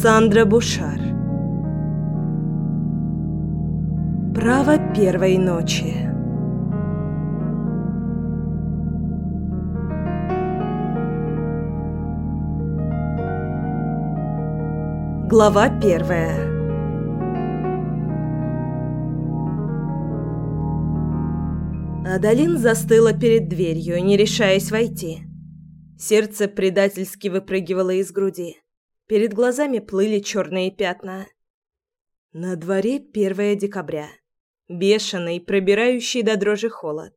Сандра Бушар Право первой ночи Глава первая Адалин застыла перед дверью, не решаясь войти. Сердце предательски выпрыгивало из груди. Перед глазами плыли черные пятна. На дворе 1 декабря. Бешеный, пробирающий до дрожи холод.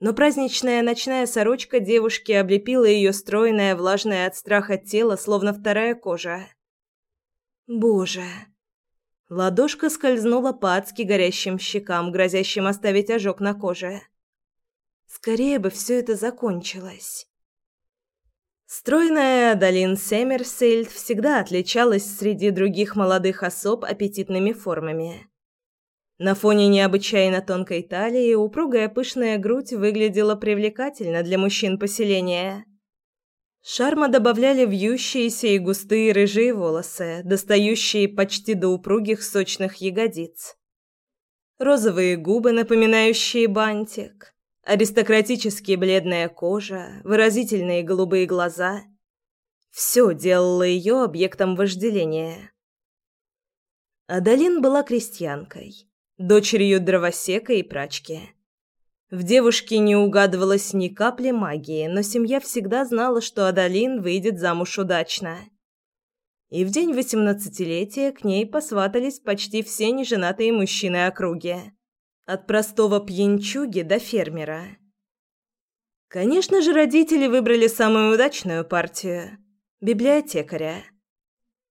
Но праздничная ночная сорочка девушки облепила ее стройное, влажное от страха тело, словно вторая кожа. Боже. Ладошка скользнула по адски горящим щекам, грозящим оставить ожог на коже. Скорее бы все это закончилось. Стройная Адалин Семерсельд всегда отличалась среди других молодых особ аппетитными формами. На фоне необычайно тонкой талии упругая пышная грудь выглядела привлекательно для мужчин поселения. Шарма добавляли вьющиеся и густые рыжие волосы, достающие почти до упругих сочных ягодиц. Розовые губы, напоминающие бантик, Аристократически бледная кожа, выразительные голубые глаза – все делало ее объектом вожделения. Адалин была крестьянкой, дочерью дровосека и прачки. В девушке не угадывалось ни капли магии, но семья всегда знала, что Адалин выйдет замуж удачно. И в день восемнадцатилетия к ней посватались почти все неженатые мужчины округи. От простого пьянчуги до фермера. Конечно же, родители выбрали самую удачную партию – библиотекаря.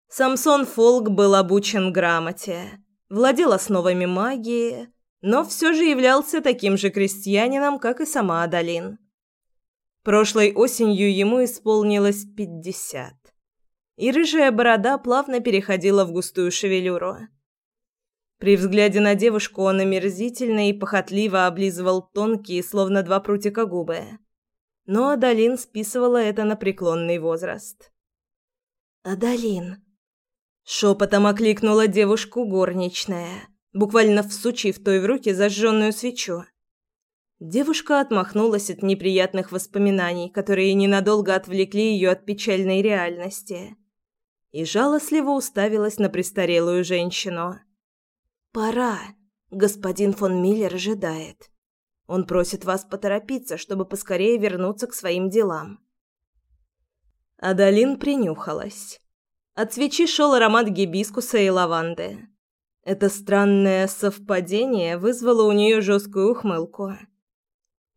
Самсон Фолк был обучен грамоте, владел основами магии, но все же являлся таким же крестьянином, как и сама Адалин. Прошлой осенью ему исполнилось пятьдесят, и рыжая борода плавно переходила в густую шевелюру – при взгляде на девушку он омерзительно и похотливо облизывал тонкие, словно два прутика губы. Но Адалин списывала это на преклонный возраст. «Адалин!» Шепотом окликнула девушку горничная, буквально всучив той в руки зажженную свечу. Девушка отмахнулась от неприятных воспоминаний, которые ненадолго отвлекли ее от печальной реальности, и жалостливо уставилась на престарелую женщину. «Пора. Господин фон Миллер ожидает. Он просит вас поторопиться, чтобы поскорее вернуться к своим делам». Адалин принюхалась. От свечи шел аромат гибискуса и лаванды. Это странное совпадение вызвало у нее жесткую ухмылку.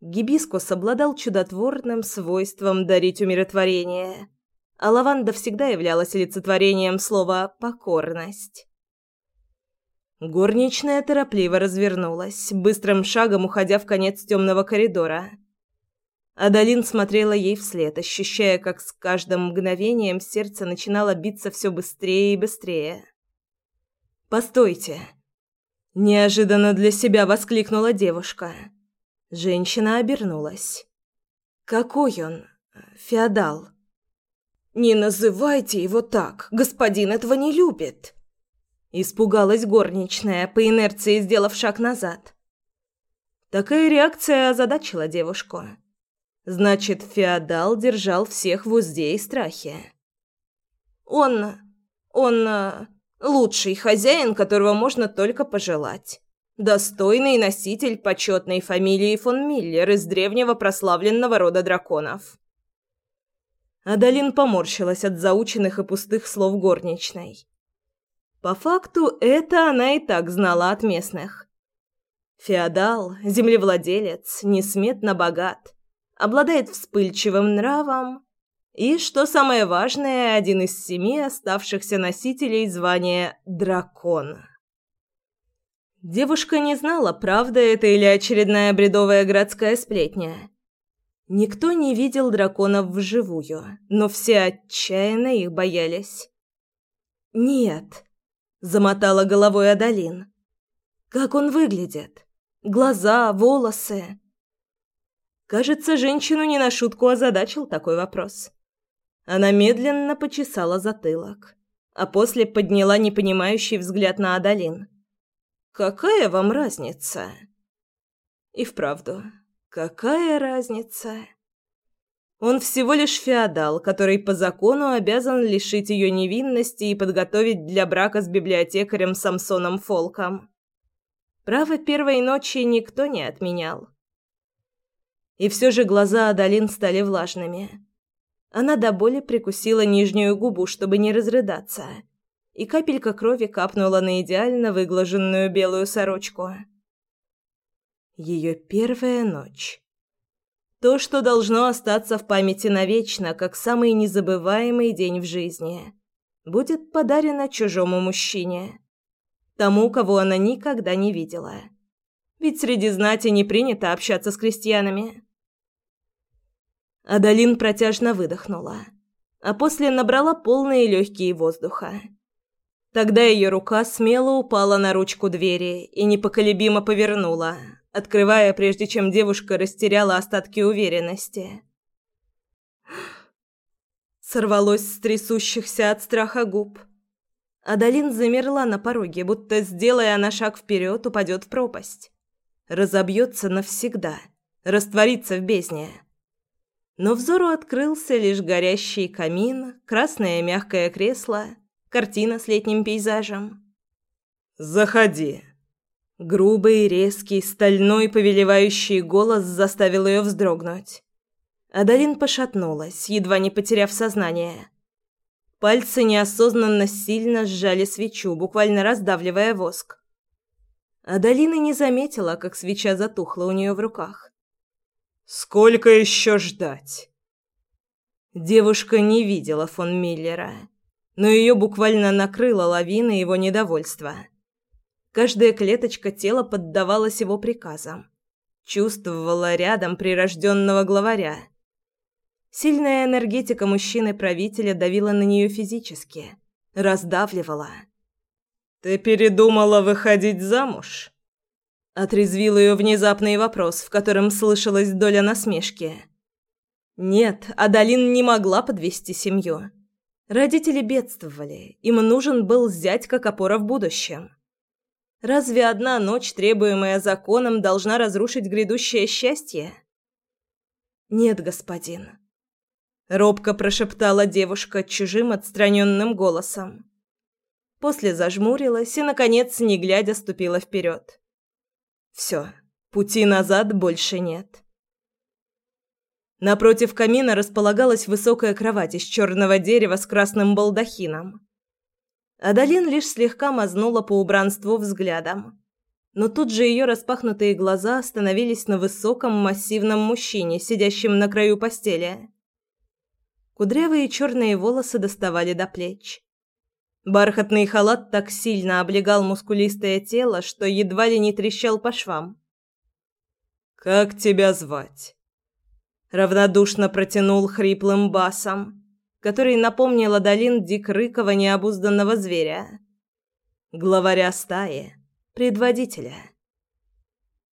Гибискус обладал чудотворным свойством дарить умиротворение, а лаванда всегда являлась олицетворением слова «покорность». Горничная торопливо развернулась, быстрым шагом уходя в конец темного коридора. Адалин смотрела ей вслед, ощущая, как с каждым мгновением сердце начинало биться все быстрее и быстрее. «Постойте!» Неожиданно для себя воскликнула девушка. Женщина обернулась. «Какой он? Феодал?» «Не называйте его так! Господин этого не любит!» Испугалась горничная, по инерции сделав шаг назад. Такая реакция озадачила девушку. Значит, феодал держал всех в узде и страхе. Он... он... Э, лучший хозяин, которого можно только пожелать. Достойный носитель почетной фамилии фон Миллер из древнего прославленного рода драконов. Адалин поморщилась от заученных и пустых слов горничной. По факту это она и так знала от местных. Феодал, землевладелец, несметно богат, обладает вспыльчивым нравом и, что самое важное, один из семи оставшихся носителей звания «дракон». Девушка не знала, правда это или очередная бредовая городская сплетня. Никто не видел драконов вживую, но все отчаянно их боялись. «Нет», замотала головой Адалин. Как он выглядит? Глаза, волосы. Кажется, женщину не на шутку озадачил такой вопрос. Она медленно почесала затылок. а после подняла непонимающий взгляд на Адалин. «Какая вам разница?» И вправду, какая разница? Он всего лишь феодал, который по закону обязан лишить ее невинности и подготовить для брака с библиотекарем Самсоном Фолком. Право первой ночи никто не отменял. И все же глаза Адалин стали влажными. Она до боли прикусила нижнюю губу, чтобы не разрыдаться, и капелька крови капнула на идеально выглаженную белую сорочку. Ее первая ночь. То, что должно остаться в памяти навечно, как самый незабываемый день в жизни, будет подарено чужому мужчине, тому, кого она никогда не видела. Ведь среди знати не принято общаться с крестьянами. Адалин протяжно выдохнула, а после набрала полные легкие воздуха. Тогда ее рука смело упала на ручку двери и непоколебимо повернула, открывая, прежде чем девушка растеряла остатки уверенности. Сорвалось с трясущихся от страха губ. Адалин замерла на пороге, будто, сделая она шаг вперед, упадет в пропасть. Разобьется навсегда, растворится в бездне но взору открылся лишь горящий камин, красное мягкое кресло, картина с летним пейзажем. «Заходи!» Грубый, резкий, стальной, повелевающий голос заставил ее вздрогнуть. Адалин пошатнулась, едва не потеряв сознание. Пальцы неосознанно сильно сжали свечу, буквально раздавливая воск. Адалина не заметила, как свеча затухла у нее в руках. Сколько еще ждать? Девушка не видела фон Миллера, но ее буквально накрыла лавина его недовольства. Каждая клеточка тела поддавалась его приказам. Чувствовала рядом прирожденного главаря. Сильная энергетика мужчины-правителя давила на нее физически, раздавливала. «Ты передумала выходить замуж?» Отрезвил ее внезапный вопрос, в котором слышалась доля насмешки. Нет, Адалин не могла подвести семью. Родители бедствовали, им нужен был зять как опора в будущем. Разве одна ночь, требуемая законом, должна разрушить грядущее счастье? Нет, господин. Робко прошептала девушка чужим отстраненным голосом. После зажмурилась и, наконец, не глядя, ступила вперед. Все, пути назад больше нет. Напротив камина располагалась высокая кровать из черного дерева с красным балдахином. Адалин лишь слегка мазнула по убранству взглядом. Но тут же ее распахнутые глаза остановились на высоком массивном мужчине, сидящем на краю постели. Кудрявые черные волосы доставали до плеч. Бархатный халат так сильно облегал мускулистое тело, что едва ли не трещал по швам. «Как тебя звать?» Равнодушно протянул хриплым басом, который напомнил Адалин дик рыкого необузданного зверя. Главаря стаи, предводителя.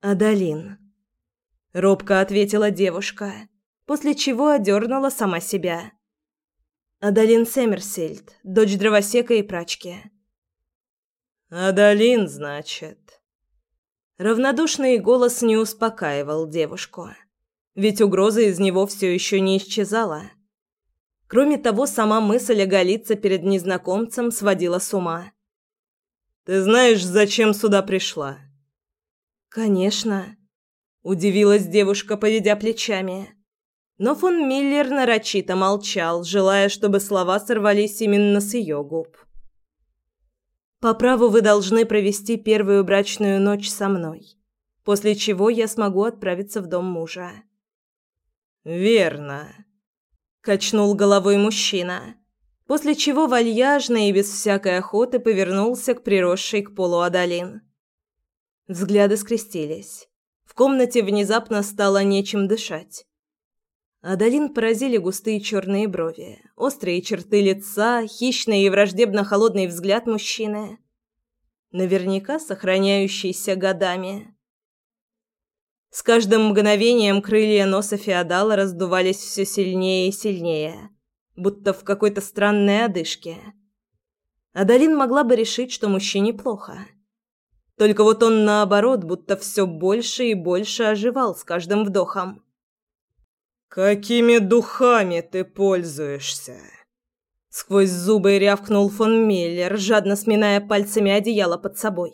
«Адалин», — робко ответила девушка, после чего одернула сама себя. Адалин Семерсельд, дочь дровосека и прачки. Адалин, значит. Равнодушный голос не успокаивал девушку, ведь угроза из него все еще не исчезала. Кроме того, сама мысль оголиться перед незнакомцем сводила с ума. Ты знаешь, зачем сюда пришла? Конечно, удивилась девушка, поведя плечами. Но фон Миллер нарочито молчал, желая, чтобы слова сорвались именно с ее губ. «По праву вы должны провести первую брачную ночь со мной, после чего я смогу отправиться в дом мужа». «Верно», — качнул головой мужчина, после чего вальяжно и без всякой охоты повернулся к приросшей к полу Адалин. Взгляды скрестились. В комнате внезапно стало нечем дышать. Адалин поразили густые черные брови, острые черты лица, хищный и враждебно холодный взгляд мужчины, наверняка сохраняющийся годами. С каждым мгновением крылья носа феодала раздувались все сильнее и сильнее, будто в какой-то странной одышке. Адалин могла бы решить, что мужчине плохо. Только вот он, наоборот, будто все больше и больше оживал с каждым вдохом. «Какими духами ты пользуешься?» Сквозь зубы рявкнул фон Миллер, жадно сминая пальцами одеяло под собой.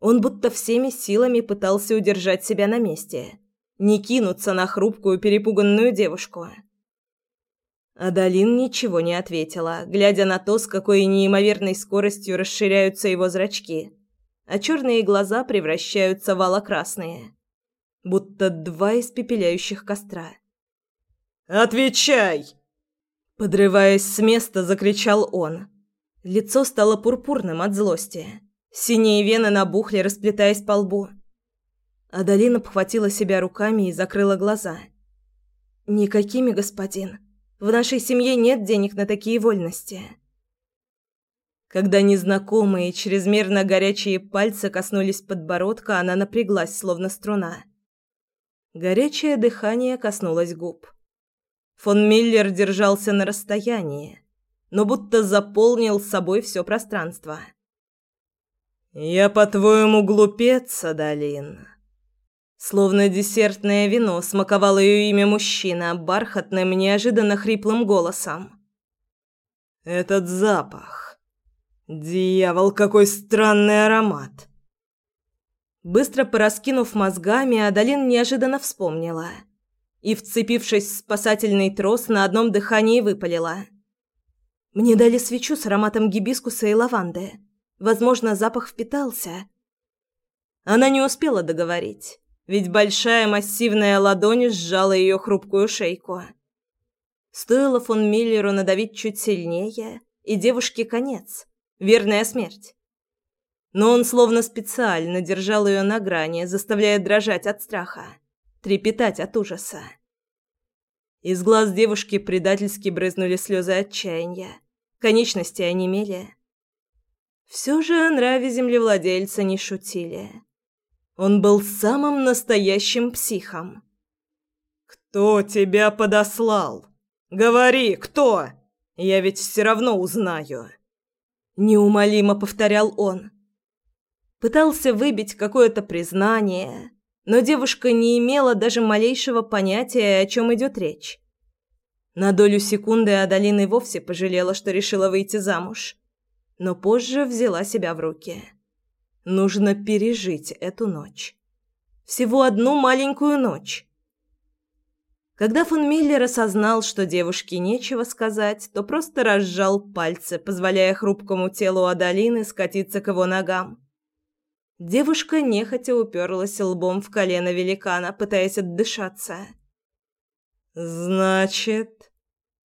Он будто всеми силами пытался удержать себя на месте, не кинуться на хрупкую перепуганную девушку. Адалин ничего не ответила, глядя на то, с какой неимоверной скоростью расширяются его зрачки, а черные глаза превращаются в алокрасные, будто два испепеляющих костра. «Отвечай!» Подрываясь с места, закричал он. Лицо стало пурпурным от злости. Синие вены набухли, расплетаясь по лбу. Адалина обхватила себя руками и закрыла глаза. «Никакими, господин. В нашей семье нет денег на такие вольности». Когда незнакомые, чрезмерно горячие пальцы коснулись подбородка, она напряглась, словно струна. Горячее дыхание коснулось губ. Фон Миллер держался на расстоянии, но будто заполнил собой все пространство. «Я, по-твоему, глупец, Адалин?» Словно десертное вино смаковал ее имя мужчина бархатным, неожиданно хриплым голосом. «Этот запах! Дьявол, какой странный аромат!» Быстро пораскинув мозгами, Адалин неожиданно вспомнила – и, вцепившись в спасательный трос, на одном дыхании выпалила. «Мне дали свечу с ароматом гибискуса и лаванды. Возможно, запах впитался». Она не успела договорить, ведь большая массивная ладонь сжала ее хрупкую шейку. Стоило фон Миллеру надавить чуть сильнее, и девушке конец. Верная смерть. Но он словно специально держал ее на грани, заставляя дрожать от страха трепетать от ужаса. Из глаз девушки предательски брызнули слезы отчаяния. Конечности онемели. Все же о нраве землевладельца не шутили. Он был самым настоящим психом. «Кто тебя подослал? Говори, кто? Я ведь все равно узнаю!» Неумолимо повторял он. Пытался выбить какое-то признание, но девушка не имела даже малейшего понятия, о чем идет речь. На долю секунды Адалина и вовсе пожалела, что решила выйти замуж, но позже взяла себя в руки. Нужно пережить эту ночь. Всего одну маленькую ночь. Когда фон Миллер осознал, что девушке нечего сказать, то просто разжал пальцы, позволяя хрупкому телу Адалины скатиться к его ногам. Девушка нехотя уперлась лбом в колено великана, пытаясь отдышаться. «Значит...»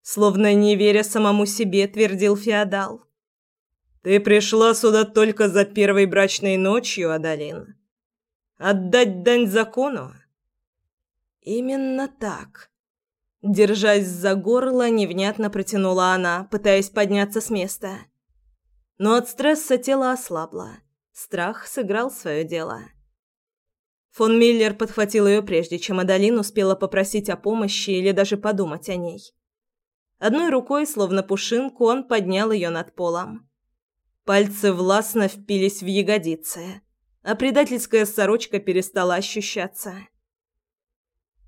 Словно не веря самому себе, твердил феодал. «Ты пришла сюда только за первой брачной ночью, Адалин? Отдать дань закону?» «Именно так». Держась за горло, невнятно протянула она, пытаясь подняться с места. Но от стресса тело ослабло. Страх сыграл свое дело. Фон Миллер подхватил ее прежде, чем Адалин успела попросить о помощи или даже подумать о ней. Одной рукой, словно пушинку, он поднял ее над полом. Пальцы властно впились в ягодицы, а предательская сорочка перестала ощущаться.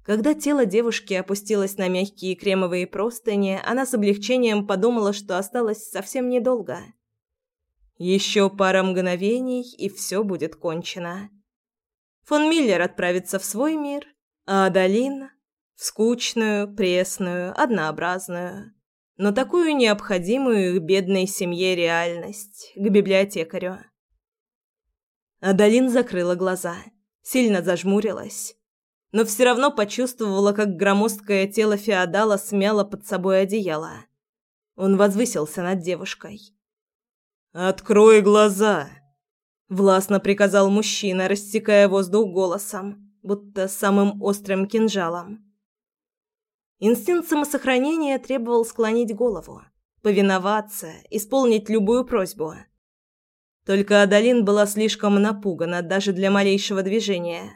Когда тело девушки опустилось на мягкие кремовые простыни, она с облегчением подумала, что осталось совсем недолго – еще пара мгновений, и все будет кончено. Фон Миллер отправится в свой мир, а Адалин — в скучную, пресную, однообразную, но такую необходимую бедной семье реальность, к библиотекарю. Адалин закрыла глаза, сильно зажмурилась, но все равно почувствовала, как громоздкое тело феодала смяло под собой одеяло. Он возвысился над девушкой. «Открой глаза!» — властно приказал мужчина, рассекая воздух голосом, будто самым острым кинжалом. Инстинкт самосохранения требовал склонить голову, повиноваться, исполнить любую просьбу. Только Адалин была слишком напугана даже для малейшего движения.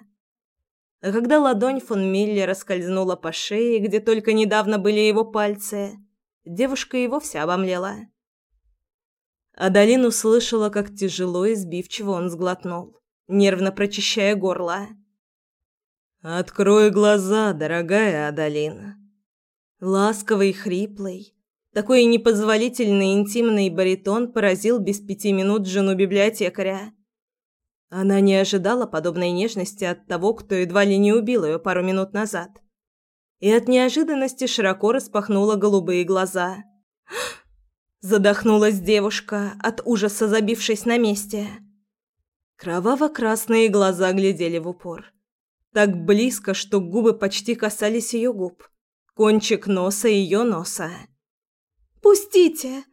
А когда ладонь фон Миллера скользнула по шее, где только недавно были его пальцы, девушка и вовсе обомлела. Адалин услышала, как тяжело и сбивчиво он сглотнул, нервно прочищая горло. «Открой глаза, дорогая Адалин». Ласковый, хриплый, такой непозволительный интимный баритон поразил без пяти минут жену библиотекаря. Она не ожидала подобной нежности от того, кто едва ли не убил ее пару минут назад. И от неожиданности широко распахнула голубые глаза. Задохнулась девушка, от ужаса забившись на месте. Кроваво-красные глаза глядели в упор. Так близко, что губы почти касались ее губ. Кончик носа ее носа. «Пустите!»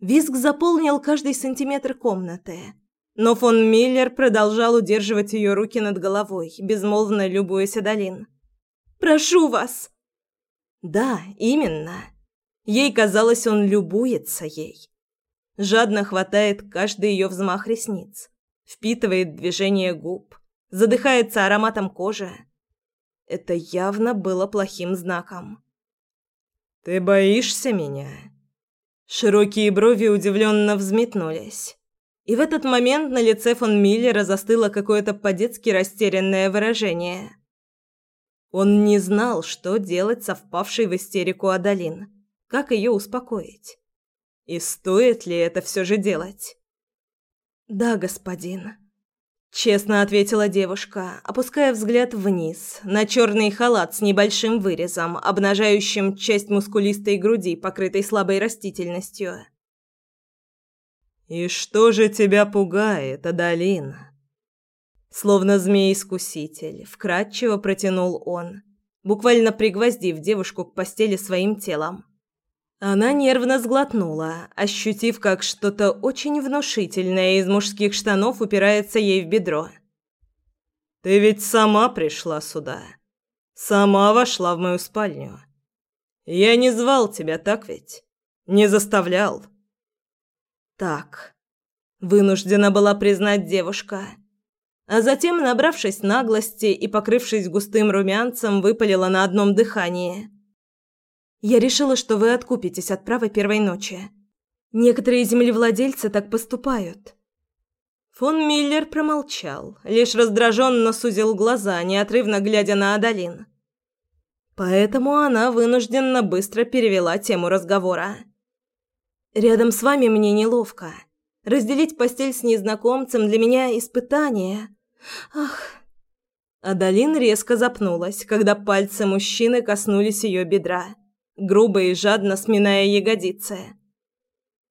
Визг заполнил каждый сантиметр комнаты. Но фон Миллер продолжал удерживать ее руки над головой, безмолвно любуясь Адалин. «Прошу вас!» «Да, именно!» Ей казалось, он любуется ей. Жадно хватает каждый ее взмах ресниц, впитывает движение губ, задыхается ароматом кожи. Это явно было плохим знаком. «Ты боишься меня?» Широкие брови удивленно взметнулись. И в этот момент на лице фон Миллера застыло какое-то по-детски растерянное выражение. Он не знал, что делать со впавшей в истерику Адалин. Как ее успокоить? И стоит ли это все же делать? «Да, господин», — честно ответила девушка, опуская взгляд вниз, на черный халат с небольшим вырезом, обнажающим часть мускулистой груди, покрытой слабой растительностью. «И что же тебя пугает, Адалин?» Словно змей-искуситель, вкратчиво протянул он, буквально пригвоздив девушку к постели своим телом. Она нервно сглотнула, ощутив, как что-то очень внушительное из мужских штанов упирается ей в бедро. «Ты ведь сама пришла сюда. Сама вошла в мою спальню. Я не звал тебя, так ведь? Не заставлял?» «Так», — вынуждена была признать девушка. А затем, набравшись наглости и покрывшись густым румянцем, выпалила на одном дыхании — я решила, что вы откупитесь от права первой ночи. Некоторые землевладельцы так поступают. Фон Миллер промолчал, лишь раздраженно сузил глаза, неотрывно глядя на Адалин. Поэтому она вынужденно быстро перевела тему разговора. «Рядом с вами мне неловко. Разделить постель с незнакомцем для меня испытание. Ах...» Адалин резко запнулась, когда пальцы мужчины коснулись ее бедра грубо и жадно сминая ягодицы.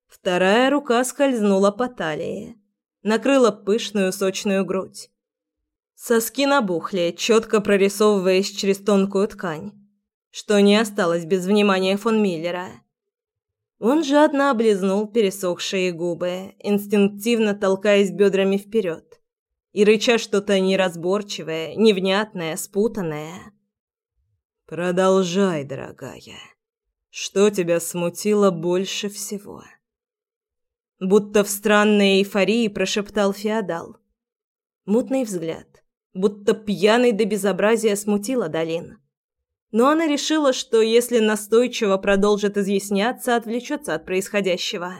Вторая рука скользнула по талии, накрыла пышную сочную грудь. Соски набухли, четко прорисовываясь через тонкую ткань, что не осталось без внимания фон Миллера. Он жадно облизнул пересохшие губы, инстинктивно толкаясь бедрами вперед и рыча что-то неразборчивое, невнятное, спутанное. «Продолжай, дорогая. Что тебя смутило больше всего?» Будто в странной эйфории прошептал феодал. Мутный взгляд, будто пьяный до безобразия смутила Долин. Но она решила, что если настойчиво продолжит изъясняться, отвлечется от происходящего.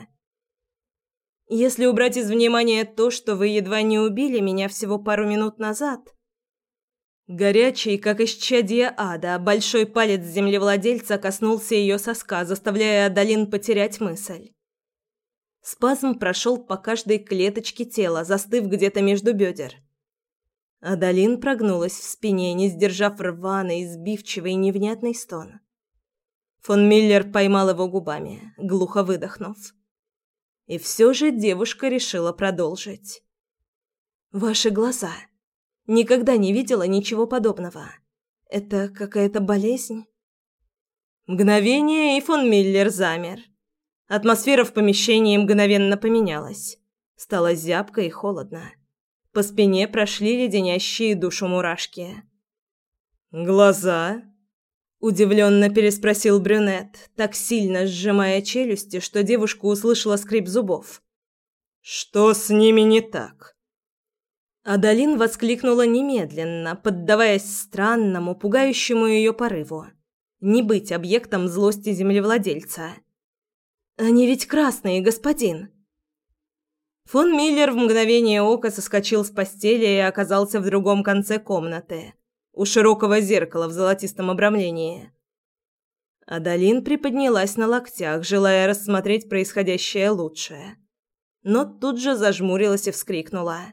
«Если убрать из внимания то, что вы едва не убили меня всего пару минут назад», Горячий, как исчадие ада, большой палец землевладельца коснулся ее соска, заставляя Адалин потерять мысль. Спазм прошел по каждой клеточке тела, застыв где-то между бедер. Адалин прогнулась в спине, не сдержав рваный, сбивчивый, невнятный стон. Фон Миллер поймал его губами, глухо выдохнув. И все же девушка решила продолжить. «Ваши глаза...» Никогда не видела ничего подобного. Это какая-то болезнь? Мгновение, и фон Миллер замер. Атмосфера в помещении мгновенно поменялась. Стало зябко и холодно. По спине прошли леденящие душу мурашки. «Глаза?» – удивленно переспросил брюнет, так сильно сжимая челюсти, что девушка услышала скрип зубов. «Что с ними не так?» Адалин воскликнула немедленно, поддаваясь странному, пугающему ее порыву. Не быть объектом злости землевладельца. «Они ведь красные, господин!» Фон Миллер в мгновение ока соскочил с постели и оказался в другом конце комнаты, у широкого зеркала в золотистом обрамлении. Адалин приподнялась на локтях, желая рассмотреть происходящее лучше, но тут же зажмурилась и вскрикнула.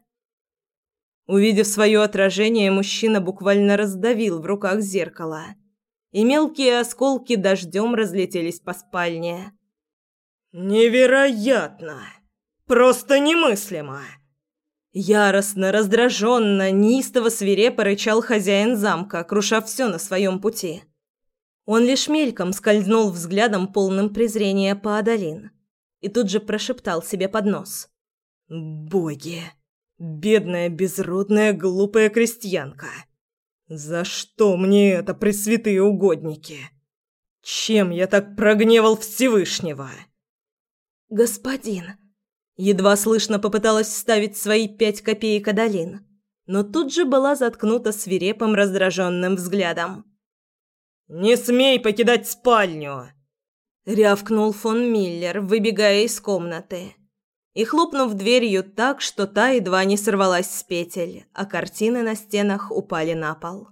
Увидев свое отражение, мужчина буквально раздавил в руках зеркало, и мелкие осколки дождем разлетелись по спальне. «Невероятно! Просто немыслимо!» Яростно, раздраженно, неистово свирепо рычал хозяин замка, круша все на своем пути. Он лишь мельком скользнул взглядом полным презрения по Адалин и тут же прошептал себе под нос. «Боги! Бедная, безродная, глупая крестьянка! За что мне это, пресвятые угодники? Чем я так прогневал Всевышнего?» «Господин!» Едва слышно попыталась вставить свои пять копеек Адалин, но тут же была заткнута свирепым раздраженным взглядом. «Не смей покидать спальню!» Рявкнул фон Миллер, выбегая из комнаты и хлопнув дверью так, что та едва не сорвалась с петель, а картины на стенах упали на пол.